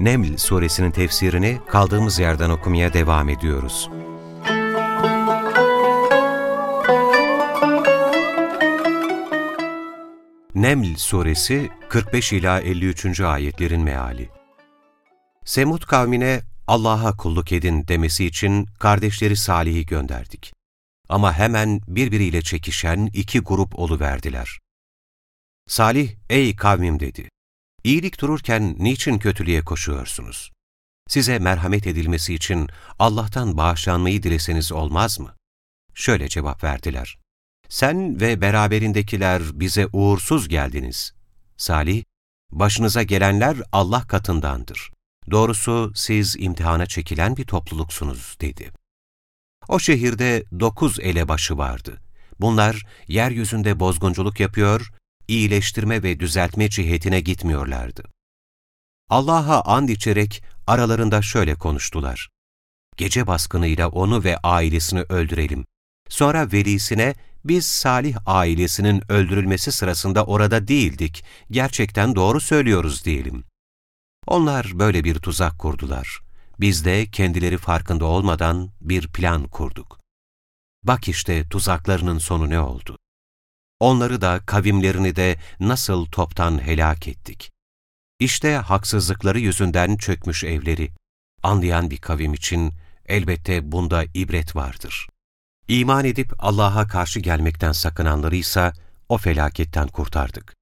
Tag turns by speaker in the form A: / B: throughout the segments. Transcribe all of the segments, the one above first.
A: Neml suresinin tefsirini kaldığımız yerden okumaya devam ediyoruz. Neml suresi 45 ila 53. ayetlerin meali. Semud kavmine Allah'a kulluk edin demesi için kardeşleri Salih'i gönderdik. Ama hemen birbiriyle çekişen iki grup oluverdiler. Salih, ey kavmim dedi. İyilik dururken niçin kötülüğe koşuyorsunuz? Size merhamet edilmesi için Allah'tan bağışlanmayı dileseniz olmaz mı? Şöyle cevap verdiler. Sen ve beraberindekiler bize uğursuz geldiniz. Salih, başınıza gelenler Allah katındandır. Doğrusu siz imtihana çekilen bir topluluksunuz, dedi. O şehirde dokuz elebaşı vardı. Bunlar yeryüzünde bozgunculuk yapıyor, iyileştirme ve düzeltme cihetine gitmiyorlardı. Allah'a and içerek aralarında şöyle konuştular. Gece baskınıyla onu ve ailesini öldürelim. Sonra velisine biz Salih ailesinin öldürülmesi sırasında orada değildik, gerçekten doğru söylüyoruz diyelim. Onlar böyle bir tuzak kurdular. Biz de kendileri farkında olmadan bir plan kurduk. Bak işte tuzaklarının sonu ne oldu? Onları da kavimlerini de nasıl toptan helak ettik. İşte haksızlıkları yüzünden çökmüş evleri. Anlayan bir kavim için elbette bunda ibret vardır. İman edip Allah'a karşı gelmekten sakınanları o felaketten kurtardık.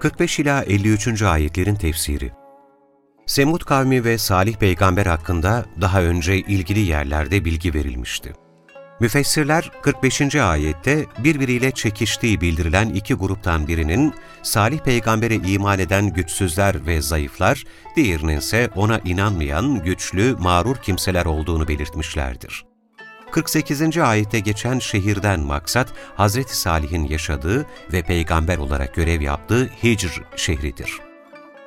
A: 45 ila 53. ayetlerin tefsiri Semud kavmi ve Salih peygamber hakkında daha önce ilgili yerlerde bilgi verilmişti. Müfessirler 45. ayette birbiriyle çekiştiği bildirilen iki gruptan birinin Salih peygambere iman eden güçsüzler ve zayıflar, diğerinin ise ona inanmayan güçlü, mağrur kimseler olduğunu belirtmişlerdir. 48. ayette geçen şehirden maksat, Hazreti Salih'in yaşadığı ve peygamber olarak görev yaptığı Hicr şehridir.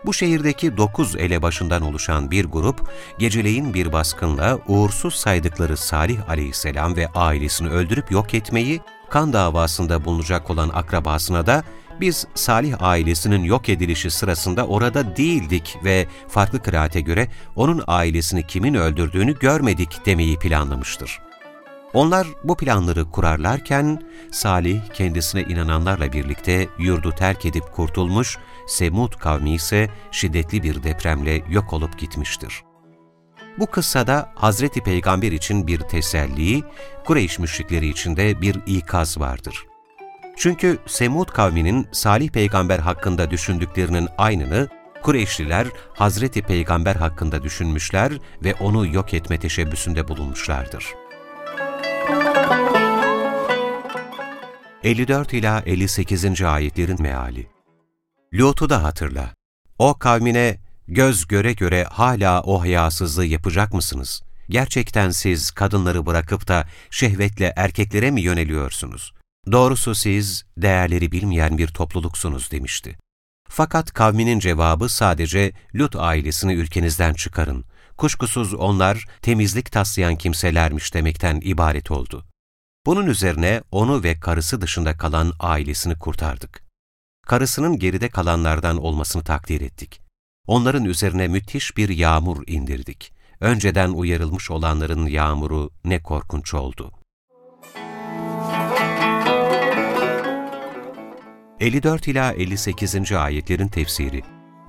A: Bu şehirdeki dokuz elebaşından oluşan bir grup, geceleyin bir baskınla uğursuz saydıkları Salih aleyhisselam ve ailesini öldürüp yok etmeyi, kan davasında bulunacak olan akrabasına da biz Salih ailesinin yok edilişi sırasında orada değildik ve farklı kıraate göre onun ailesini kimin öldürdüğünü görmedik demeyi planlamıştır. Onlar bu planları kurarlarken Salih kendisine inananlarla birlikte yurdu terk edip kurtulmuş, Semud kavmi ise şiddetli bir depremle yok olup gitmiştir. Bu kıssada Hazreti Peygamber için bir teselli, Kureyş müşrikleri için de bir ikaz vardır. Çünkü Semud kavminin Salih Peygamber hakkında düşündüklerinin aynını Kureyşliler Hazreti Peygamber hakkında düşünmüşler ve onu yok etme teşebbüsünde bulunmuşlardır. 54 ila 58. ayetlerin meali. Lut'u da hatırla. O kavmine göz göre göre hala o hayasızlığı yapacak mısınız? Gerçekten siz kadınları bırakıp da şehvetle erkeklere mi yöneliyorsunuz? Doğrusu siz değerleri bilmeyen bir topluluksunuz demişti. Fakat kavminin cevabı sadece Lut ailesini ülkenizden çıkarın. Kuşkusuz onlar temizlik taslayan kimselermiş demekten ibaret oldu. Bunun üzerine onu ve karısı dışında kalan ailesini kurtardık. Karısının geride kalanlardan olmasını takdir ettik. Onların üzerine müthiş bir yağmur indirdik. Önceden uyarılmış olanların yağmuru ne korkunç oldu. 54 ila 58. ayetlerin tefsiri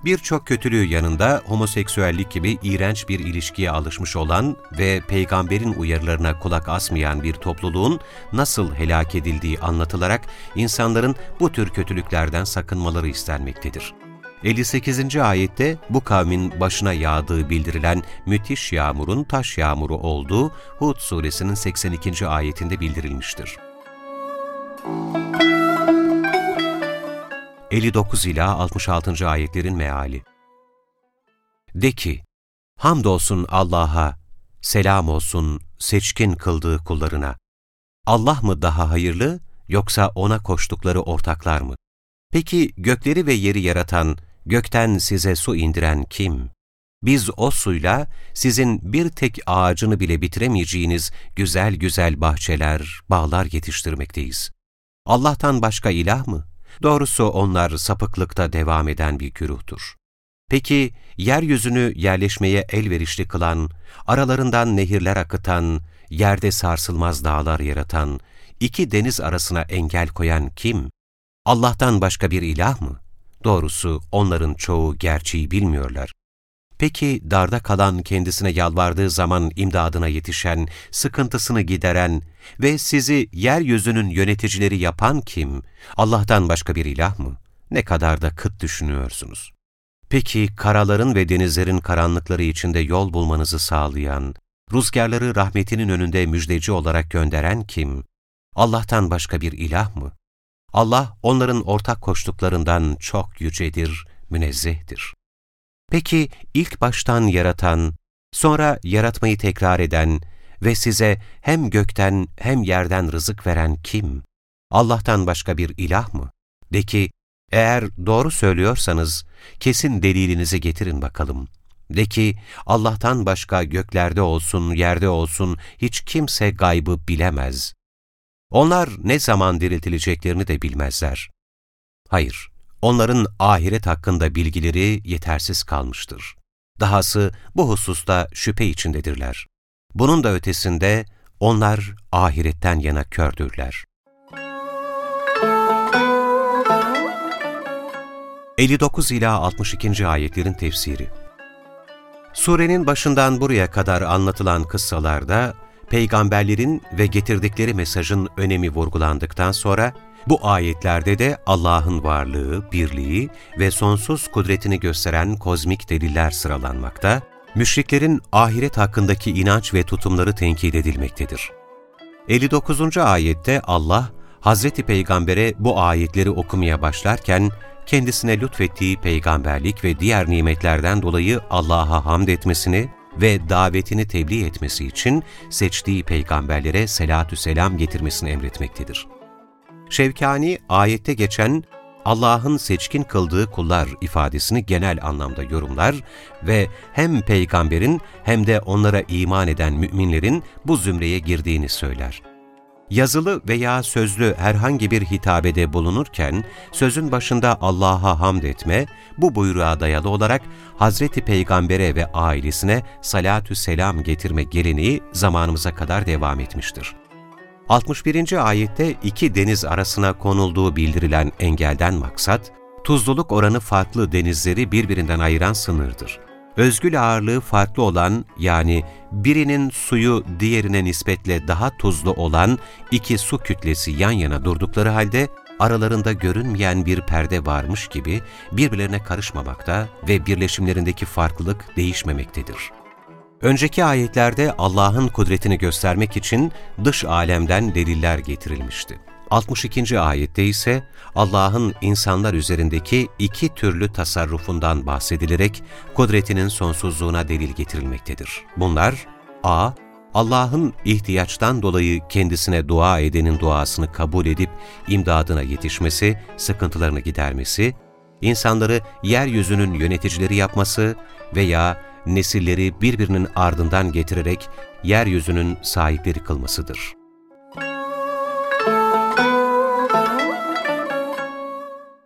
A: birçok kötülüğü yanında homoseksüellik gibi iğrenç bir ilişkiye alışmış olan ve peygamberin uyarılarına kulak asmayan bir topluluğun nasıl helak edildiği anlatılarak insanların bu tür kötülüklerden sakınmaları istenmektedir. 58. ayette bu kavmin başına yağdığı bildirilen müthiş yağmurun taş yağmuru olduğu Hud suresinin 82. ayetinde bildirilmiştir. 59 ila 66. ayetlerin meali. De ki, hamdolsun Allah'a, selam olsun seçkin kıldığı kullarına. Allah mı daha hayırlı, yoksa ona koştukları ortaklar mı? Peki gökleri ve yeri yaratan, gökten size su indiren kim? Biz o suyla sizin bir tek ağacını bile bitiremeyeceğiniz güzel güzel bahçeler, bağlar yetiştirmekteyiz. Allah'tan başka ilah mı? Doğrusu onlar sapıklıkta devam eden bir güruhtur. Peki yeryüzünü yerleşmeye elverişli kılan, aralarından nehirler akıtan, yerde sarsılmaz dağlar yaratan, iki deniz arasına engel koyan kim? Allah'tan başka bir ilah mı? Doğrusu onların çoğu gerçeği bilmiyorlar. Peki darda kalan kendisine yalvardığı zaman imdadına yetişen, sıkıntısını gideren ve sizi yeryüzünün yöneticileri yapan kim? Allah'tan başka bir ilah mı? Ne kadar da kıt düşünüyorsunuz. Peki karaların ve denizlerin karanlıkları içinde yol bulmanızı sağlayan, rüzgarları rahmetinin önünde müjdeci olarak gönderen kim? Allah'tan başka bir ilah mı? Allah onların ortak koştuklarından çok yücedir, münezzehtir. Peki ilk baştan yaratan, sonra yaratmayı tekrar eden ve size hem gökten hem yerden rızık veren kim? Allah'tan başka bir ilah mı? De ki, eğer doğru söylüyorsanız kesin delilinizi getirin bakalım. De ki, Allah'tan başka göklerde olsun, yerde olsun hiç kimse gaybı bilemez. Onlar ne zaman diriltileceklerini de bilmezler. Hayır, onların ahiret hakkında bilgileri yetersiz kalmıştır. Dahası bu hususta şüphe içindedirler. Bunun da ötesinde onlar ahiretten yana kördürler. 59 ila 62. ayetlerin tefsiri Surenin başından buraya kadar anlatılan kıssalarda peygamberlerin ve getirdikleri mesajın önemi vurgulandıktan sonra bu ayetlerde de Allah'ın varlığı, birliği ve sonsuz kudretini gösteren kozmik deliller sıralanmakta, müşriklerin ahiret hakkındaki inanç ve tutumları tenkit edilmektedir. 59. ayette Allah, Hazreti Peygamber'e bu ayetleri okumaya başlarken, kendisine lütfettiği peygamberlik ve diğer nimetlerden dolayı Allah'a hamd etmesini ve davetini tebliğ etmesi için seçtiği peygamberlere selatü selam getirmesini emretmektedir. Şevkani, ayette geçen Allah'ın seçkin kıldığı kullar ifadesini genel anlamda yorumlar ve hem peygamberin hem de onlara iman eden müminlerin bu zümreye girdiğini söyler. Yazılı veya sözlü herhangi bir hitabede bulunurken, sözün başında Allah'a hamd etme, bu buyruğa dayalı olarak Hazreti Peygamber'e ve ailesine salatü selam getirme geleneği zamanımıza kadar devam etmiştir. 61. ayette iki deniz arasına konulduğu bildirilen engelden maksat, tuzluluk oranı farklı denizleri birbirinden ayıran sınırdır özgül ağırlığı farklı olan yani birinin suyu diğerine nispetle daha tuzlu olan iki su kütlesi yan yana durdukları halde aralarında görünmeyen bir perde varmış gibi birbirlerine karışmamakta ve birleşimlerindeki farklılık değişmemektedir. Önceki ayetlerde Allah'ın kudretini göstermek için dış alemden deliller getirilmişti. 62. ayette ise Allah'ın insanlar üzerindeki iki türlü tasarrufundan bahsedilerek kudretinin sonsuzluğuna delil getirilmektedir. Bunlar a. Allah'ın ihtiyaçtan dolayı kendisine dua edenin duasını kabul edip imdadına yetişmesi, sıkıntılarını gidermesi, insanları yeryüzünün yöneticileri yapması veya nesilleri birbirinin ardından getirerek yeryüzünün sahipleri kılmasıdır.